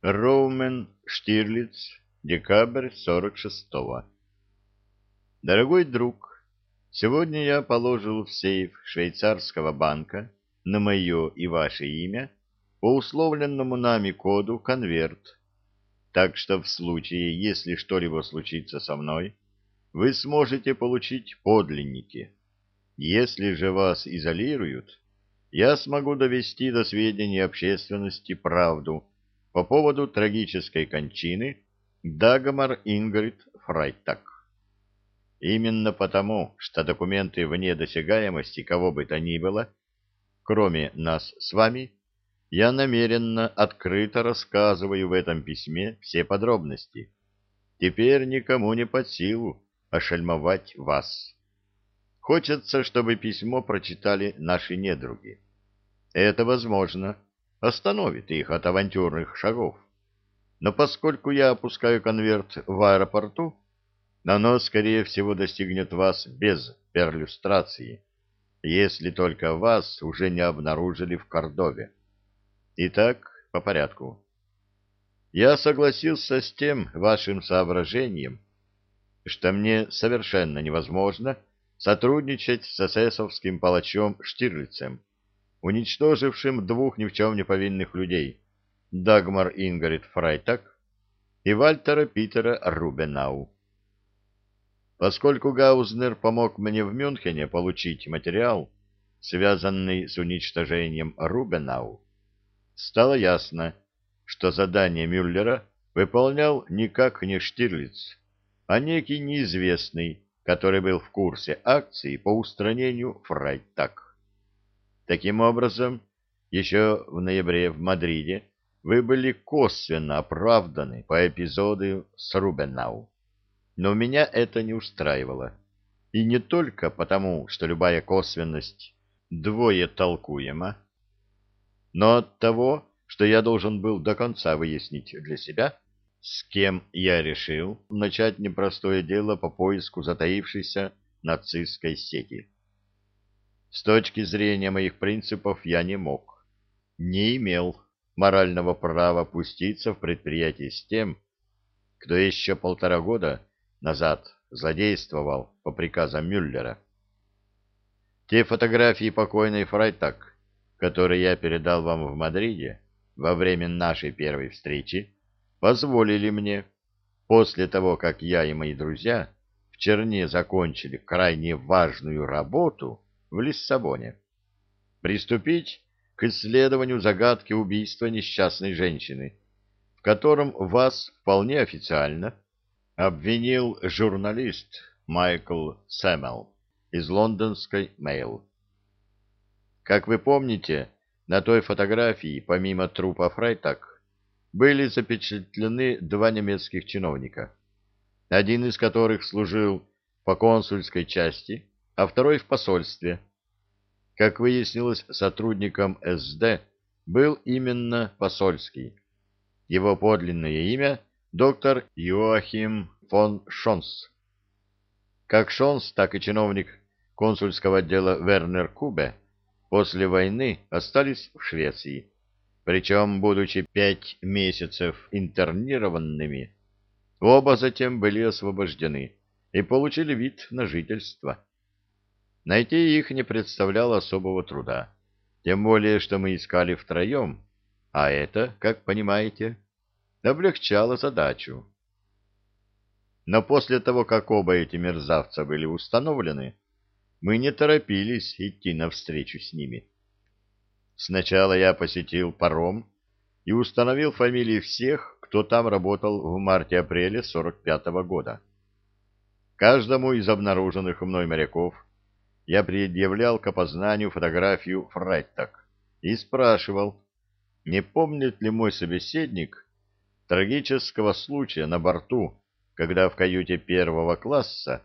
Роумен Штирлиц, декабрь 46-го. Дорогой друг, сегодня я положил в сейф швейцарского банка на мое и ваше имя по условленному нами коду конверт, так что в случае, если что-либо случится со мной, вы сможете получить подлинники. Если же вас изолируют, я смогу довести до сведения общественности правду по поводу трагической кончины Дагмар Ингрид Фрайтак. Именно потому, что документы вне досягаемости кого бы то ни было, кроме нас с вами, я намеренно открыто рассказываю в этом письме все подробности. Теперь никому не под силу ошельмовать вас. Хочется, чтобы письмо прочитали наши недруги. Это возможно остановит их от авантюрных шагов. Но поскольку я опускаю конверт в аэропорту, оно, скорее всего, достигнет вас без перлюстрации, если только вас уже не обнаружили в Кордове. Итак, по порядку. Я согласился с тем вашим соображением, что мне совершенно невозможно сотрудничать с эсэсовским палачом Штирлицем, уничтожившим двух ни в чем не повинных людей, Дагмар Ингрид Фрайтак и Вальтера Питера Рубенау. Поскольку Гаузнер помог мне в Мюнхене получить материал, связанный с уничтожением Рубенау, стало ясно, что задание Мюллера выполнял никак не Штирлиц, а некий неизвестный, который был в курсе акции по устранению Фрайтак. Таким образом, еще в ноябре в Мадриде вы были косвенно оправданы по эпизоду с Рубенау. Но меня это не устраивало. И не только потому, что любая косвенность двое толкуема, но от того, что я должен был до конца выяснить для себя, с кем я решил начать непростое дело по поиску затаившейся нацистской сети. С точки зрения моих принципов я не мог, не имел морального права пуститься в предприятие с тем, кто еще полтора года назад злодействовал по приказам Мюллера. Те фотографии покойной Фрайтак, которые я передал вам в Мадриде во время нашей первой встречи, позволили мне, после того, как я и мои друзья в Черне закончили крайне важную работу в Лиссабоне, приступить к исследованию загадки убийства несчастной женщины, в котором вас вполне официально обвинил журналист Майкл Сэммел из лондонской «Мэйл». Как вы помните, на той фотографии, помимо трупа Фрайтак, были запечатлены два немецких чиновника, один из которых служил по консульской части, а второй в посольстве – как выяснилось, сотрудником СД был именно Посольский. Его подлинное имя – доктор Йоахим фон Шонс. Как Шонс, так и чиновник консульского отдела Вернер Кубе после войны остались в Швеции. Причем, будучи пять месяцев интернированными, оба затем были освобождены и получили вид на жительство. Найти их не представляло особого труда, тем более, что мы искали втроем, а это, как понимаете, облегчало задачу. Но после того, как оба эти мерзавца были установлены, мы не торопились идти навстречу с ними. Сначала я посетил паром и установил фамилии всех, кто там работал в марте-апреле 45 -го года. Каждому из обнаруженных мной моряков я предъявлял к опознанию фотографию Фрайтак и спрашивал, не помнит ли мой собеседник трагического случая на борту, когда в каюте первого класса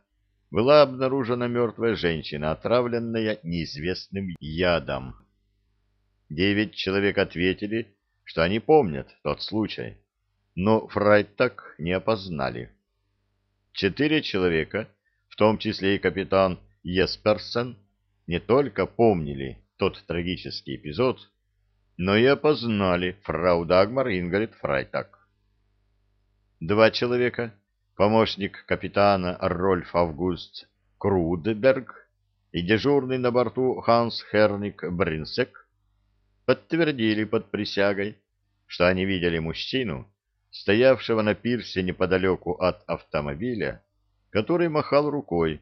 была обнаружена мертвая женщина, отравленная неизвестным ядом. Девять человек ответили, что они помнят тот случай, но Фрайтак не опознали. Четыре человека, в том числе и капитан Есперсен не только помнили тот трагический эпизод, но и опознали фрау Дагмар Ингрид Фрайтак. Два человека, помощник капитана Рольф Август Крудберг и дежурный на борту Ханс Херник Бринсек, подтвердили под присягой, что они видели мужчину, стоявшего на пирсе неподалеку от автомобиля, который махал рукой,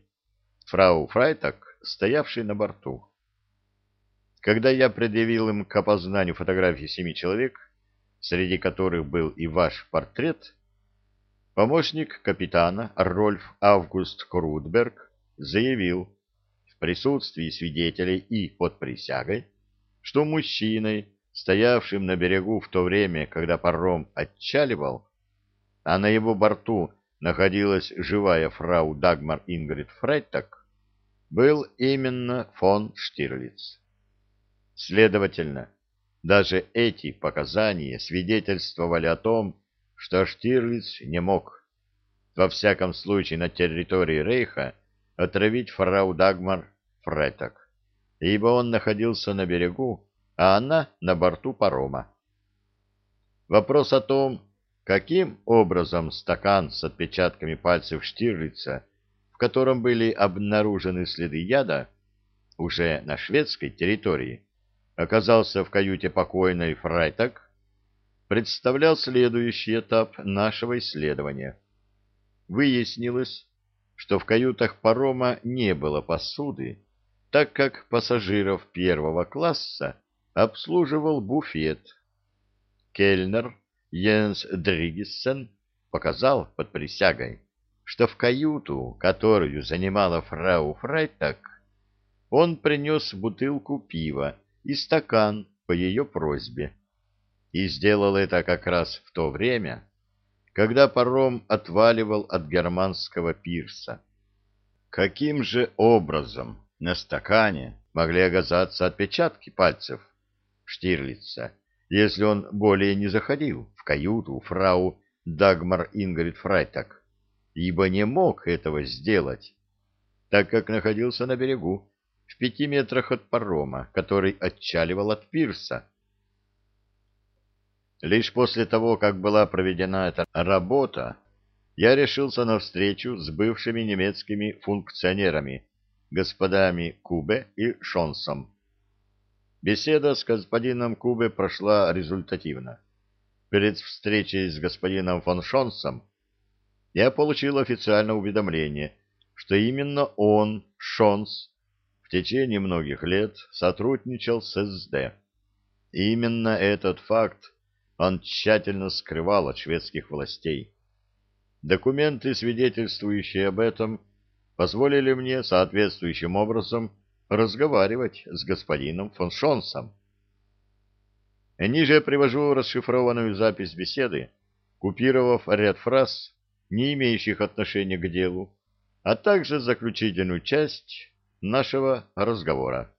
фрау Фрайтак, стоявший на борту. Когда я предъявил им к опознанию фотографии семи человек, среди которых был и ваш портрет, помощник капитана Рольф Август Крудберг заявил в присутствии свидетелей и под присягой, что мужчиной, стоявшим на берегу в то время, когда паром отчаливал, а на его борту находилась живая фрау Дагмар Ингрид Фреттак, был именно фон Штирлиц. Следовательно, даже эти показания свидетельствовали о том, что Штирлиц не мог, во всяком случае на территории Рейха, отравить фрау Дагмар Фреттак, ибо он находился на берегу, а она на борту парома. Вопрос о том, каким образом стакан с отпечатками пальцев Штирлица, котором были обнаружены следы яда, уже на шведской территории, оказался в каюте покойной Фрайтак, представлял следующий этап нашего исследования. Выяснилось, что в каютах парома не было посуды, так как пассажиров первого класса обслуживал буфет. Кельнер Йенс Дригиссен показал под присягой, что в каюту, которую занимала фрау Фрайтак, он принес бутылку пива и стакан по ее просьбе. И сделал это как раз в то время, когда паром отваливал от германского пирса. Каким же образом на стакане могли оказаться отпечатки пальцев Штирлица, если он более не заходил в каюту фрау Дагмар Ингрид Фрайтак, ибо не мог этого сделать, так как находился на берегу, в пяти метрах от парома, который отчаливал от пирса. Лишь после того, как была проведена эта работа, я решился на встречу с бывшими немецкими функционерами, господами Кубе и Шонсом. Беседа с господином Кубе прошла результативно. Перед встречей с господином фон Шонсом я получил официальное уведомление, что именно он, Шонс, течение многих лет сотрудничал с СД. Именно этот факт он тщательно скрывал от шведских властей. Документы, свидетельствующие об этом, позволили мне соответствующим образом разговаривать с господином фон Шонсом. Ниже привожу расшифрованную запись беседы, купировав ряд фраз, не имеющих отношения к делу, а также заключительную часть нашего разговора.